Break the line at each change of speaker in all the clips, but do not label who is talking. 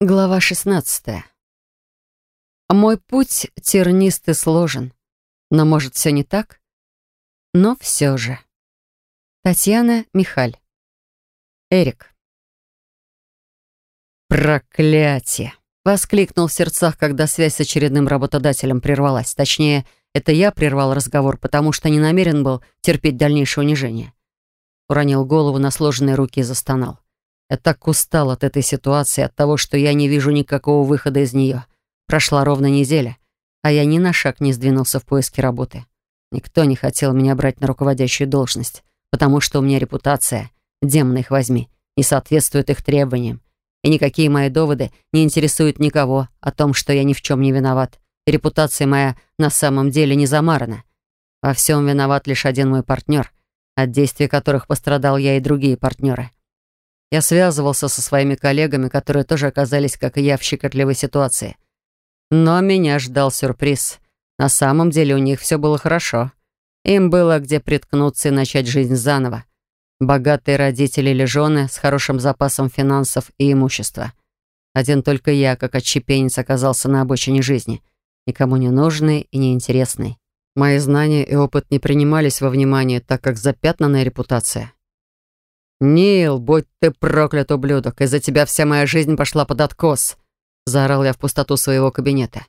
Глава 16. Мой путь тернист и сложен. Но, может, все не так? Но все же. Татьяна Михаль. Эрик. «Проклятие!» — воскликнул в сердцах, когда связь с очередным работодателем прервалась. Точнее, это я прервал разговор, потому что не намерен был терпеть дальнейшее унижение. Уронил голову на сложенные руки и застонал. Я так устал от этой ситуации, от того, что я не вижу никакого выхода из нее. Прошла ровно неделя, а я ни на шаг не сдвинулся в поиске работы. Никто не хотел меня брать на руководящую должность, потому что у меня репутация, демон их возьми, не соответствует их требованиям. И никакие мои доводы не интересуют никого о том, что я ни в чем не виноват. Репутация моя на самом деле не замарана. Во всем виноват лишь один мой партнер, от действий которых пострадал я и другие партнеры. Я связывался со своими коллегами, которые тоже оказались, как и я, в щекотливой ситуации. Но меня ждал сюрприз. На самом деле у них все было хорошо. Им было где приткнуться и начать жизнь заново. Богатые родители или жены с хорошим запасом финансов и имущества. Один только я, как отщепенец, оказался на обочине жизни. Никому не нужный и неинтересный. Мои знания и опыт не принимались во внимание, так как запятнанная репутация. «Нил, будь ты проклят, ублюдок! Из-за тебя вся моя жизнь пошла под откос!» Заорал я в пустоту своего кабинета.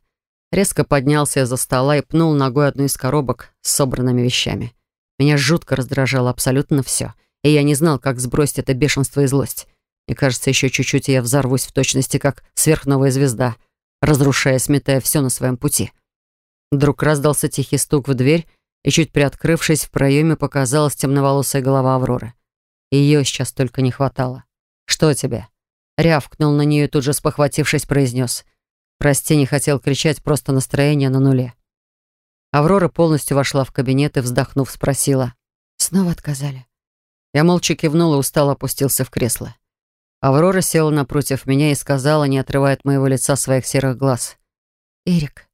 Резко поднялся из-за стола и пнул ногой одну из коробок с собранными вещами. Меня жутко раздражало абсолютно все, и я не знал, как сбросить это бешенство и злость. Мне кажется, еще чуть-чуть, я взорвусь в точности, как сверхновая звезда, разрушая, сметая все на своем пути. Вдруг раздался тихий стук в дверь, и, чуть приоткрывшись, в проеме показалась темноволосая голова Авроры. Ее сейчас только не хватало. «Что тебе?» Рявкнул на нее тут же спохватившись, произнес. «Прости, не хотел кричать, просто настроение на нуле». Аврора полностью вошла в кабинет и, вздохнув, спросила. «Снова отказали?» Я молча кивнул и устало опустился в кресло. Аврора села напротив меня и сказала, не отрывая от моего лица своих серых глаз. «Эрик,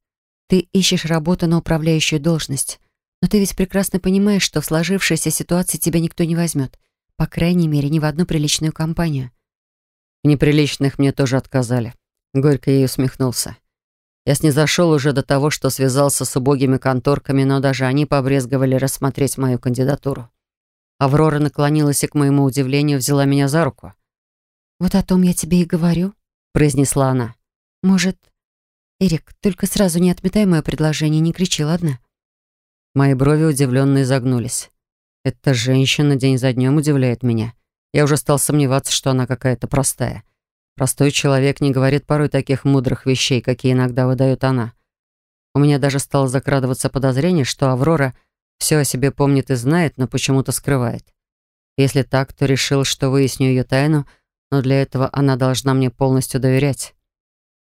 ты ищешь работу на управляющую должность, но ты ведь прекрасно понимаешь, что в сложившейся ситуации тебя никто не возьмет. По крайней мере, не в одну приличную компанию. В неприличных мне тоже отказали. Горько ей усмехнулся. Я снизошел уже до того, что связался с убогими конторками, но даже они побрезговали рассмотреть мою кандидатуру. Аврора наклонилась и, к моему удивлению, взяла меня за руку. «Вот о том я тебе и говорю», — произнесла она. «Может, Эрик, только сразу не отметай мое предложение, не кричи, ладно?» Мои брови удивленно изогнулись. Эта женщина день за днем удивляет меня. Я уже стал сомневаться, что она какая-то простая. Простой человек не говорит порой таких мудрых вещей, какие иногда выдает она. У меня даже стало закрадываться подозрение, что Аврора все о себе помнит и знает, но почему-то скрывает. Если так, то решил, что выясню ее тайну, но для этого она должна мне полностью доверять.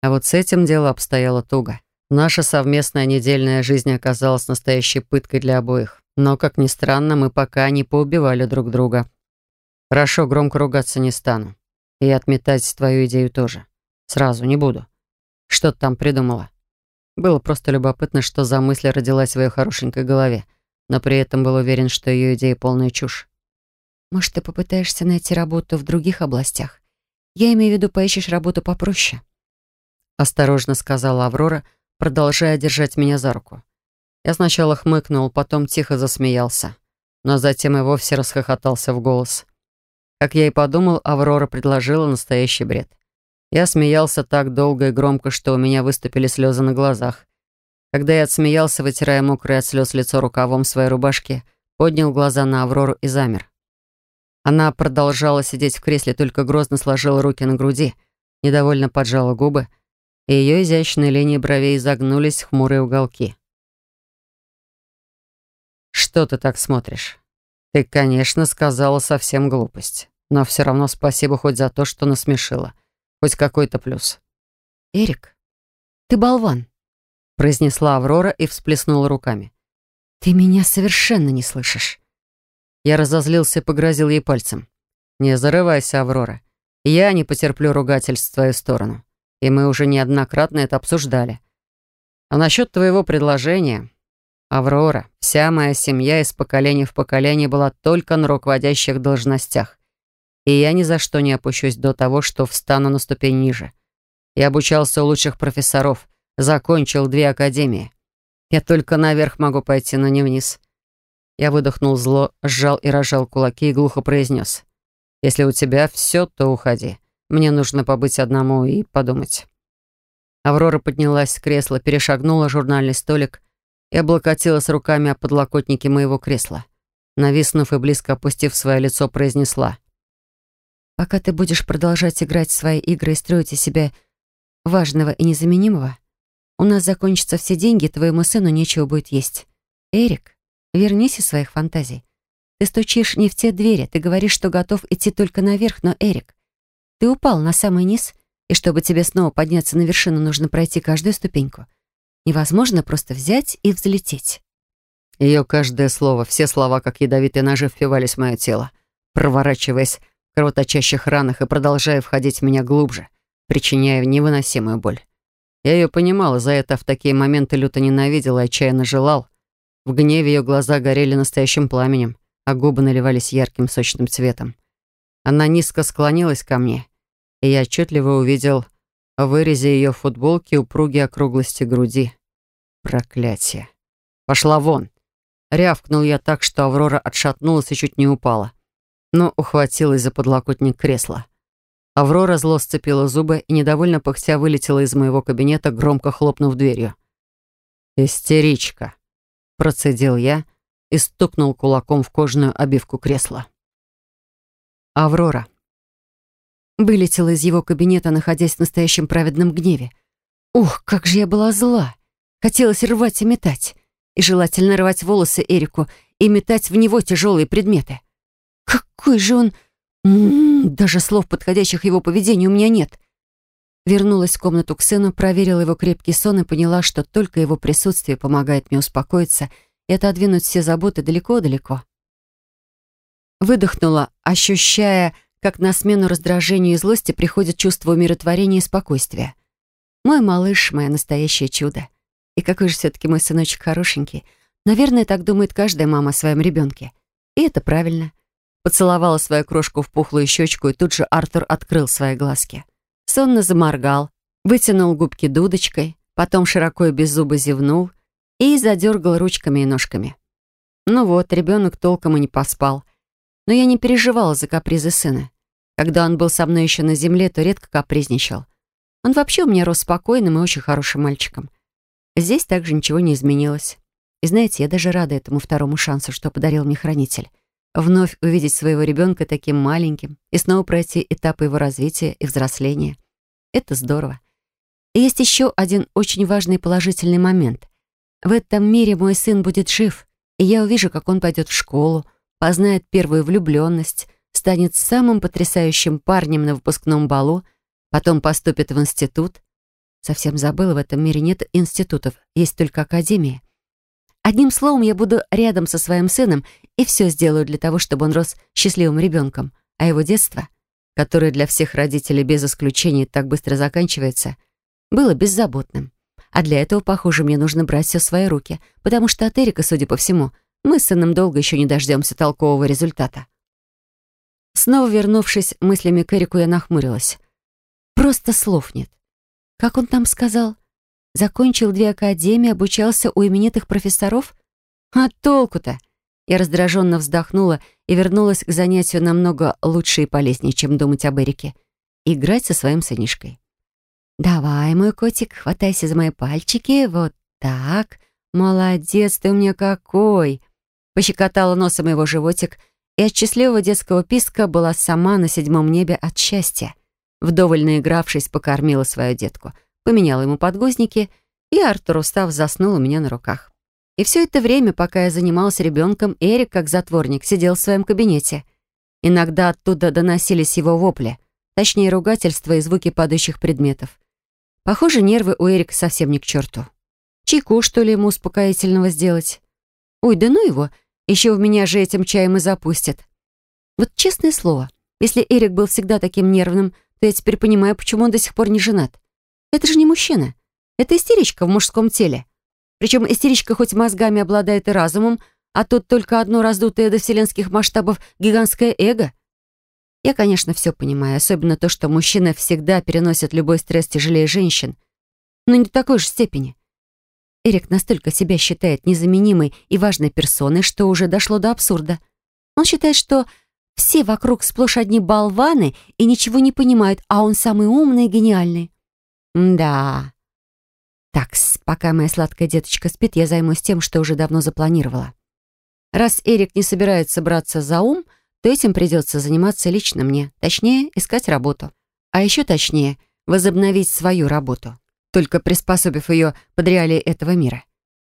А вот с этим дело обстояло туго. Наша совместная недельная жизнь оказалась настоящей пыткой для обоих. Но, как ни странно, мы пока не поубивали друг друга. Хорошо, громко ругаться не стану. И отметать твою идею тоже. Сразу, не буду. Что ты там придумала? Было просто любопытно, что за мысль родилась в ее хорошенькой голове, но при этом был уверен, что ее идея полная чушь. Может, ты попытаешься найти работу в других областях? Я имею в виду, поищешь работу попроще. Осторожно сказала Аврора, продолжая держать меня за руку. Я сначала хмыкнул, потом тихо засмеялся, но затем и вовсе расхохотался в голос. Как я и подумал, Аврора предложила настоящий бред. Я смеялся так долго и громко, что у меня выступили слезы на глазах. Когда я отсмеялся, вытирая мокрое от слез лицо рукавом своей рубашки, поднял глаза на Аврору и замер. Она продолжала сидеть в кресле, только грозно сложила руки на груди, недовольно поджала губы, и ее изящные линии бровей загнулись в хмурые уголки. «Что ты так смотришь? Ты, конечно, сказала совсем глупость, но все равно спасибо хоть за то, что насмешила. Хоть какой-то плюс». «Эрик, ты болван», — произнесла Аврора и всплеснула руками. «Ты меня совершенно не слышишь». Я разозлился и погрозил ей пальцем. «Не зарывайся, Аврора. Я не потерплю ругательств в твою сторону. И мы уже неоднократно это обсуждали. А насчет твоего предложения... Аврора, вся моя семья из поколения в поколение была только на руководящих должностях. И я ни за что не опущусь до того, что встану на ступень ниже. Я обучался у лучших профессоров, закончил две академии. Я только наверх могу пойти, но не вниз. Я выдохнул зло, сжал и разжал кулаки и глухо произнес. «Если у тебя все, то уходи. Мне нужно побыть одному и подумать». Аврора поднялась с кресла, перешагнула журнальный столик и облокотилась руками о подлокотники моего кресла. Нависнув и близко опустив свое лицо, произнесла. «Пока ты будешь продолжать играть в свои игры и строить из себя важного и незаменимого, у нас закончатся все деньги, твоему сыну нечего будет есть. Эрик, вернись из своих фантазий. Ты стучишь не в те двери, ты говоришь, что готов идти только наверх, но, Эрик, ты упал на самый низ, и чтобы тебе снова подняться на вершину, нужно пройти каждую ступеньку. Невозможно просто взять и взлететь. Ее каждое слово, все слова, как ядовитые ножи, впивались в мое тело, проворачиваясь в кровоточащих ранах и продолжая входить в меня глубже, причиняя невыносимую боль. Я ее понимал, и за это в такие моменты люто ненавидел и отчаянно желал. В гневе ее глаза горели настоящим пламенем, а губы наливались ярким сочным цветом. Она низко склонилась ко мне, и я отчетливо увидел в вырезе ее футболки упругие округлости груди. Проклятие. Пошла вон. Рявкнул я так, что Аврора отшатнулась и чуть не упала. Но ухватилась за подлокотник кресла. Аврора зло сцепила зубы и, недовольно пыхтя, вылетела из моего кабинета, громко хлопнув дверью. «Истеричка!» — процедил я и стукнул кулаком в кожаную обивку кресла. Аврора. Вылетела из его кабинета, находясь в настоящем праведном гневе. Ух, как же я была зла! Хотелось рвать и метать. И желательно рвать волосы Эрику и метать в него тяжелые предметы. Какой же он... М -м -м, даже слов, подходящих его поведению, у меня нет. Вернулась в комнату к сыну, проверила его крепкий сон и поняла, что только его присутствие помогает мне успокоиться и отодвинуть все заботы далеко-далеко. Выдохнула, ощущая, как на смену раздражению и злости приходит чувство умиротворения и спокойствия. Мой малыш — мое настоящее чудо. И какой же все-таки мой сыночек хорошенький. Наверное, так думает каждая мама о своем ребенке. И это правильно. Поцеловала свою крошку в пухлую щечку, и тут же Артур открыл свои глазки. Сонно заморгал, вытянул губки дудочкой, потом широко и без зуба зевнул и задергал ручками и ножками. Ну вот, ребенок толком и не поспал. Но я не переживала за капризы сына. Когда он был со мной еще на земле, то редко капризничал. Он вообще у меня рос спокойным и очень хорошим мальчиком. Здесь также ничего не изменилось. И знаете, я даже рада этому второму шансу, что подарил мне хранитель вновь увидеть своего ребенка таким маленьким и снова пройти этапы его развития и взросления. Это здорово. И есть еще один очень важный положительный момент. В этом мире мой сын будет жив, и я увижу, как он пойдет в школу, познает первую влюбленность, станет самым потрясающим парнем на выпускном балу, потом поступит в институт. Совсем забыла, в этом мире нет институтов, есть только академия. Одним словом, я буду рядом со своим сыном и все сделаю для того, чтобы он рос счастливым ребенком, а его детство, которое для всех родителей без исключения так быстро заканчивается, было беззаботным. А для этого, похоже, мне нужно брать все в свои руки, потому что от Эрика, судя по всему, мы с сыном долго еще не дождемся толкового результата. Снова вернувшись мыслями к Эрику, я нахмурилась. Просто слов нет. Как он там сказал? Закончил две академии, обучался у именитых профессоров? А толку-то? Я раздраженно вздохнула и вернулась к занятию намного лучше и полезнее, чем думать об Эрике. Играть со своим сынишкой. «Давай, мой котик, хватайся за мои пальчики, вот так. Молодец ты у меня какой!» Пощекотала носом его животик, и от счастливого детского писка была сама на седьмом небе от счастья. Вдоволь наигравшись, покормила свою детку — поменяла ему подгузники, и Артур, устав, заснул у меня на руках. И все это время, пока я занималась ребенком, Эрик, как затворник, сидел в своем кабинете. Иногда оттуда доносились его вопли, точнее, ругательства и звуки падающих предметов. Похоже, нервы у Эрика совсем не к черту. Чайку, что ли, ему успокоительного сделать? Ой, да ну его, еще в меня же этим чаем и запустят. Вот честное слово, если Эрик был всегда таким нервным, то я теперь понимаю, почему он до сих пор не женат. Это же не мужчина. Это истеричка в мужском теле. Причем истеричка хоть мозгами обладает и разумом, а тут только одно раздутое до вселенских масштабов гигантское эго. Я, конечно, все понимаю, особенно то, что мужчины всегда переносят любой стресс тяжелее женщин, но не до такой же степени. Эрик настолько себя считает незаменимой и важной персоной, что уже дошло до абсурда. Он считает, что все вокруг сплошь одни болваны и ничего не понимают, а он самый умный и гениальный. да. Так, пока моя сладкая деточка спит, я займусь тем, что уже давно запланировала. Раз Эрик не собирается браться за ум, то этим придется заниматься лично мне, точнее, искать работу. А еще точнее, возобновить свою работу, только приспособив ее под реалии этого мира.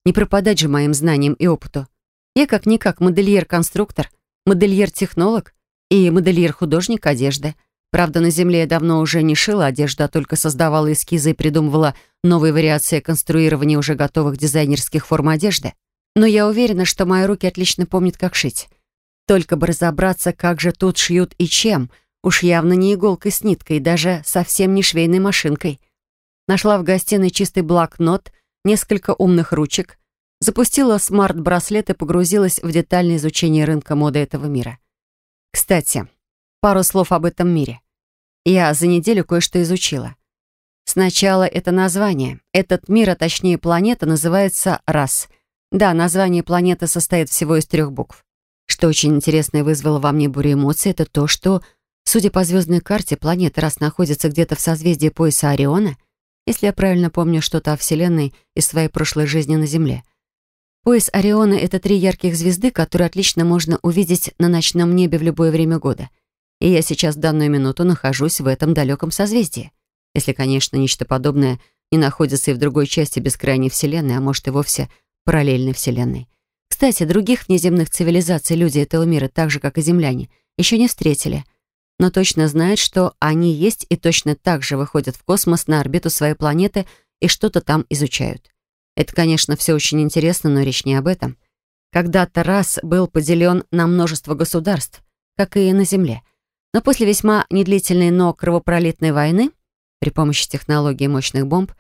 Не пропадать же моим знаниям и опыту. Я как-никак модельер-конструктор, модельер-технолог и модельер-художник одежды. Правда, на Земле я давно уже не шила одежду, а только создавала эскизы и придумывала новые вариации конструирования уже готовых дизайнерских форм одежды. Но я уверена, что мои руки отлично помнят, как шить. Только бы разобраться, как же тут шьют и чем. Уж явно не иголкой с ниткой, даже совсем не швейной машинкой. Нашла в гостиной чистый блокнот, несколько умных ручек, запустила смарт-браслет и погрузилась в детальное изучение рынка моды этого мира. Кстати, пару слов об этом мире. Я за неделю кое-что изучила. Сначала это название. Этот мир, а точнее планета, называется Рас. Да, название планеты состоит всего из трех букв. Что очень интересно и вызвало во мне бурю эмоций, это то, что, судя по звездной карте, планета Рас находится где-то в созвездии пояса Ориона, если я правильно помню что-то о Вселенной из своей прошлой жизни на Земле. Пояс Ориона — это три ярких звезды, которые отлично можно увидеть на ночном небе в любое время года. И я сейчас в данную минуту нахожусь в этом далеком созвездии. Если, конечно, нечто подобное не находится и в другой части бескрайней Вселенной, а может и вовсе параллельной Вселенной. Кстати, других внеземных цивилизаций люди этого мира, так же, как и земляне, еще не встретили, но точно знают, что они есть и точно так же выходят в космос на орбиту своей планеты и что-то там изучают. Это, конечно, все очень интересно, но речь не об этом. Когда-то раз был поделен на множество государств, как и на Земле. Но после весьма недлительной, но кровопролитной войны, при помощи технологии мощных бомб,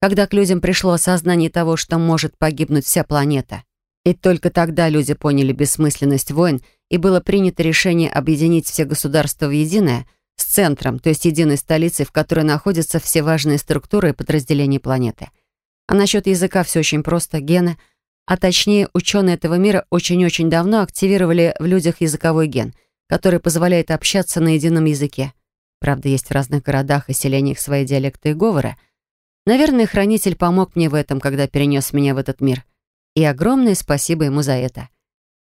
когда к людям пришло осознание того, что может погибнуть вся планета, и только тогда люди поняли бессмысленность войн, и было принято решение объединить все государства в единое, с центром, то есть единой столицей, в которой находятся все важные структуры и подразделения планеты — а насчет языка все очень просто. Гены, а точнее ученые этого мира очень-очень давно активировали в людях языковой ген, который позволяет общаться на едином языке. Правда, есть в разных городах и селениях свои диалекты и говоры. Наверное, хранитель помог мне в этом, когда перенес меня в этот мир. И огромное спасибо ему за это.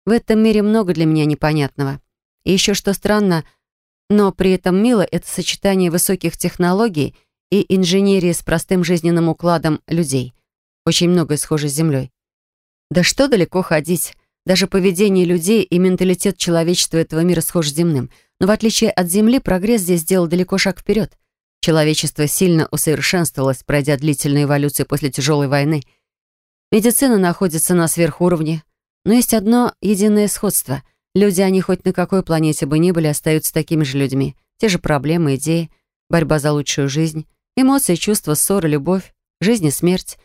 В этом мире много для меня непонятного. И еще что странно, но при этом мило это сочетание высоких технологий — и инженерии с простым жизненным укладом людей. Очень многое схоже с Землей. Да что далеко ходить. Даже поведение людей и менталитет человечества этого мира схож земным. Но в отличие от Земли, прогресс здесь сделал далеко шаг вперед. Человечество сильно усовершенствовалось, пройдя длительную эволюцию после тяжелой войны. Медицина находится на сверхуровне. Но есть одно единое сходство. Люди, они хоть на какой планете бы ни были, остаются такими же людьми. Те же проблемы, идеи, борьба за лучшую жизнь. Эмоции, чувства, ссоры, любовь, жизнь и смерть.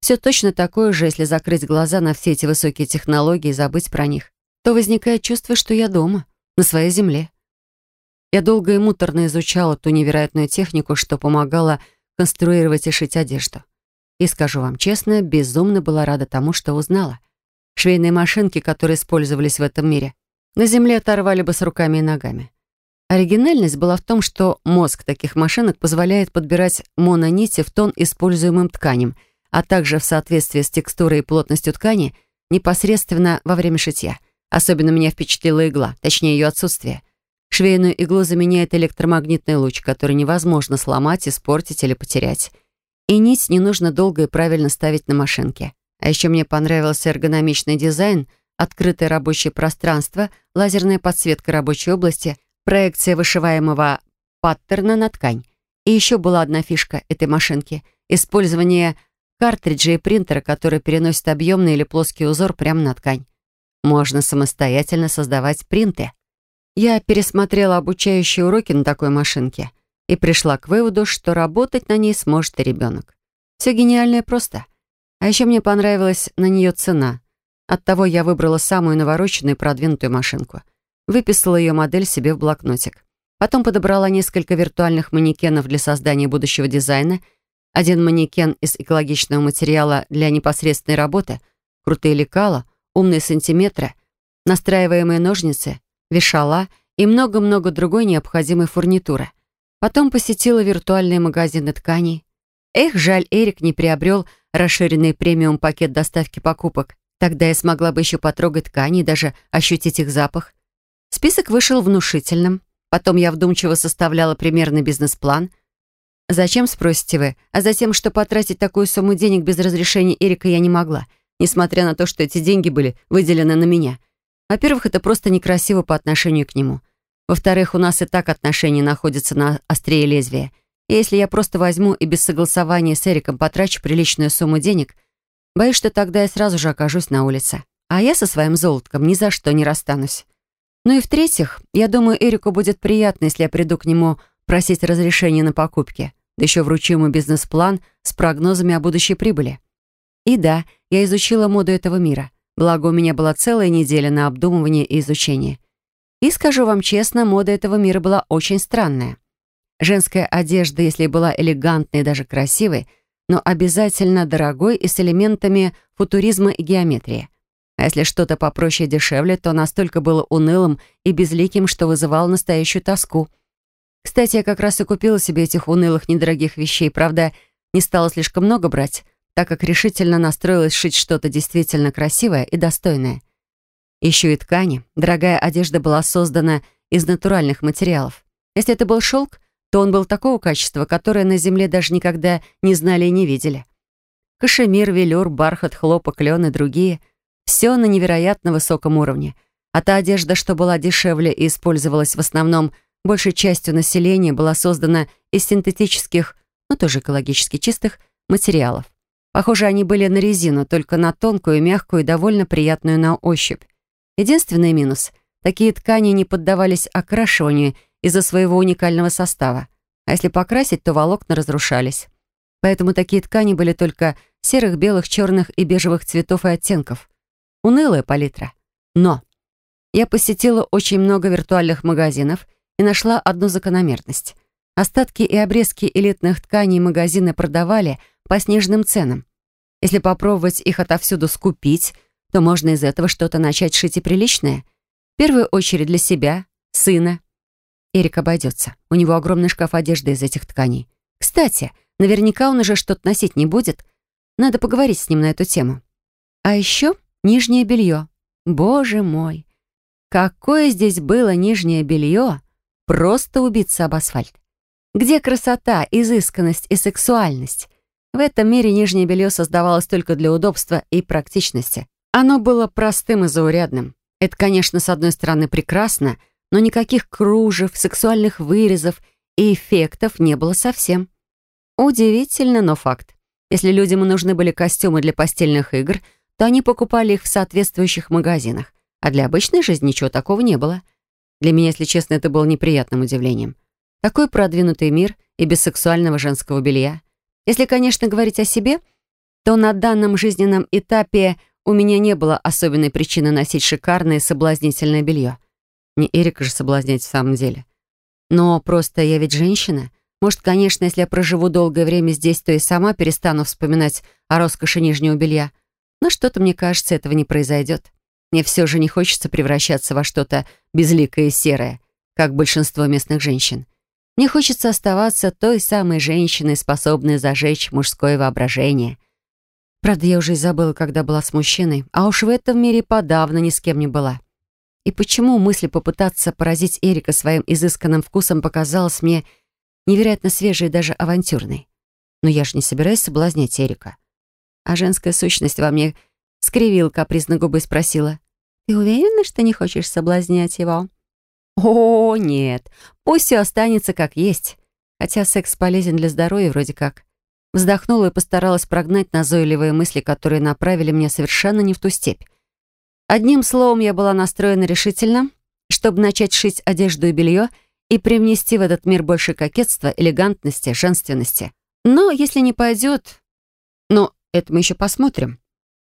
Все точно такое же, если закрыть глаза на все эти высокие технологии и забыть про них. То возникает чувство, что я дома, на своей земле. Я долго и муторно изучала ту невероятную технику, что помогала конструировать и шить одежду. И скажу вам честно, безумно была рада тому, что узнала. Швейные машинки, которые использовались в этом мире, на земле оторвали бы с руками и ногами. Оригинальность была в том, что мозг таких машинок позволяет подбирать мононити в тон используемым тканям, а также в соответствии с текстурой и плотностью ткани непосредственно во время шитья. Особенно меня впечатлила игла, точнее ее отсутствие. Швейную иглу заменяет электромагнитный луч, который невозможно сломать, испортить или потерять. И нить не нужно долго и правильно ставить на машинке. А еще мне понравился эргономичный дизайн, открытое рабочее пространство, лазерная подсветка рабочей области — проекция вышиваемого паттерна на ткань. И еще была одна фишка этой машинки — использование картриджа и принтера, который переносит объемный или плоский узор прямо на ткань. Можно самостоятельно создавать принты. Я пересмотрела обучающие уроки на такой машинке и пришла к выводу, что работать на ней сможет и ребенок. Все гениально и просто. А еще мне понравилась на нее цена. Оттого я выбрала самую навороченную и продвинутую машинку — Выписала ее модель себе в блокнотик. Потом подобрала несколько виртуальных манекенов для создания будущего дизайна, один манекен из экологичного материала для непосредственной работы, крутые лекала, умные сантиметры, настраиваемые ножницы, вешала и много-много другой необходимой фурнитуры. Потом посетила виртуальные магазины тканей. Эх, жаль, Эрик не приобрел расширенный премиум пакет доставки покупок. Тогда я смогла бы еще потрогать ткани и даже ощутить их запах. Список вышел внушительным. Потом я вдумчиво составляла примерный бизнес-план. Зачем, спросите вы? А затем, что потратить такую сумму денег без разрешения Эрика я не могла, несмотря на то, что эти деньги были выделены на меня. Во-первых, это просто некрасиво по отношению к нему. Во-вторых, у нас и так отношения находятся на острие лезвия. И если я просто возьму и без согласования с Эриком потрачу приличную сумму денег, боюсь, что тогда я сразу же окажусь на улице. А я со своим золотком ни за что не расстанусь. Ну и в-третьих, я думаю, Эрику будет приятно, если я приду к нему просить разрешения на покупки, да еще вручу ему бизнес-план с прогнозами о будущей прибыли. И да, я изучила моду этого мира, благо у меня была целая неделя на обдумывание и изучение. И скажу вам честно, мода этого мира была очень странная. Женская одежда, если была элегантной и даже красивой, но обязательно дорогой и с элементами футуризма и геометрии. А если что-то попроще и дешевле, то настолько было унылым и безликим, что вызывало настоящую тоску. Кстати, я как раз и купила себе этих унылых недорогих вещей, правда, не стала слишком много брать, так как решительно настроилась шить что-то действительно красивое и достойное. Еще и ткани. Дорогая одежда была создана из натуральных материалов. Если это был шелк, то он был такого качества, которое на земле даже никогда не знали и не видели. Кашемир, велюр, бархат, хлопок, лен и другие — все на невероятно высоком уровне. А та одежда, что была дешевле и использовалась в основном большей частью населения, была создана из синтетических, но тоже экологически чистых, материалов. Похоже, они были на резину, только на тонкую, мягкую и довольно приятную на ощупь. Единственный минус — такие ткани не поддавались окрашиванию из-за своего уникального состава. А если покрасить, то волокна разрушались. Поэтому такие ткани были только серых, белых, черных и бежевых цветов и оттенков. Унылая палитра. Но я посетила очень много виртуальных магазинов и нашла одну закономерность. Остатки и обрезки элитных тканей магазины продавали по сниженным ценам. Если попробовать их отовсюду скупить, то можно из этого что-то начать шить и приличное. В первую очередь для себя, сына. Эрик обойдется. У него огромный шкаф одежды из этих тканей. Кстати, наверняка он уже что-то носить не будет. Надо поговорить с ним на эту тему. А еще Нижнее белье. Боже мой! Какое здесь было нижнее белье! Просто убиться об асфальт. Где красота, изысканность и сексуальность? В этом мире нижнее белье создавалось только для удобства и практичности. Оно было простым и заурядным. Это, конечно, с одной стороны прекрасно, но никаких кружев, сексуальных вырезов и эффектов не было совсем. Удивительно, но факт. Если людям нужны были костюмы для постельных игр — то они покупали их в соответствующих магазинах, а для обычной жизни ничего такого не было. Для меня, если честно, это было неприятным удивлением. Такой продвинутый мир и без сексуального женского белья. Если, конечно, говорить о себе, то на данном жизненном этапе у меня не было особенной причины носить шикарное соблазнительное белье. Не Эрика же соблазнять в самом деле. Но просто я ведь женщина. Может, конечно, если я проживу долгое время здесь, то и сама перестану вспоминать о роскоши нижнего белья. Но что-то, мне кажется, этого не произойдет. Мне все же не хочется превращаться во что-то безликое и серое, как большинство местных женщин. Мне хочется оставаться той самой женщиной, способной зажечь мужское воображение. Правда, я уже и забыла, когда была с мужчиной, а уж в этом мире подавно ни с кем не была. И почему мысль попытаться поразить Эрика своим изысканным вкусом показалась мне невероятно свежей и даже авантюрной? Но я же не собираюсь соблазнять Эрика а женская сущность во мне скривил капризно губы и спросила. «Ты уверена, что не хочешь соблазнять его?» «О, нет, пусть все останется как есть. Хотя секс полезен для здоровья вроде как». Вздохнула и постаралась прогнать назойливые мысли, которые направили меня совершенно не в ту степь. Одним словом, я была настроена решительно, чтобы начать шить одежду и белье и привнести в этот мир больше кокетства, элегантности, женственности. Но если не пойдет... Ну, это мы еще посмотрим.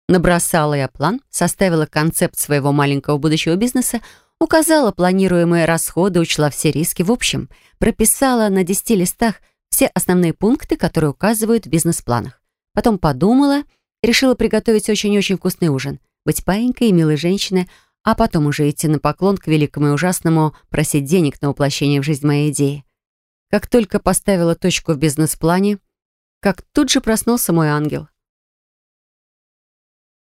Набросала я план, составила концепт своего маленького будущего бизнеса, Указала планируемые расходы, учла все риски. В общем, прописала на 10 листах все основные пункты, которые указывают в бизнес-планах. Потом подумала, решила приготовить очень-очень вкусный ужин, быть паинькой и милой женщиной, а потом уже идти на поклон к великому и ужасному, просить денег на воплощение в жизнь моей идеи. Как только поставила точку в бизнес-плане, как тут же проснулся мой ангел.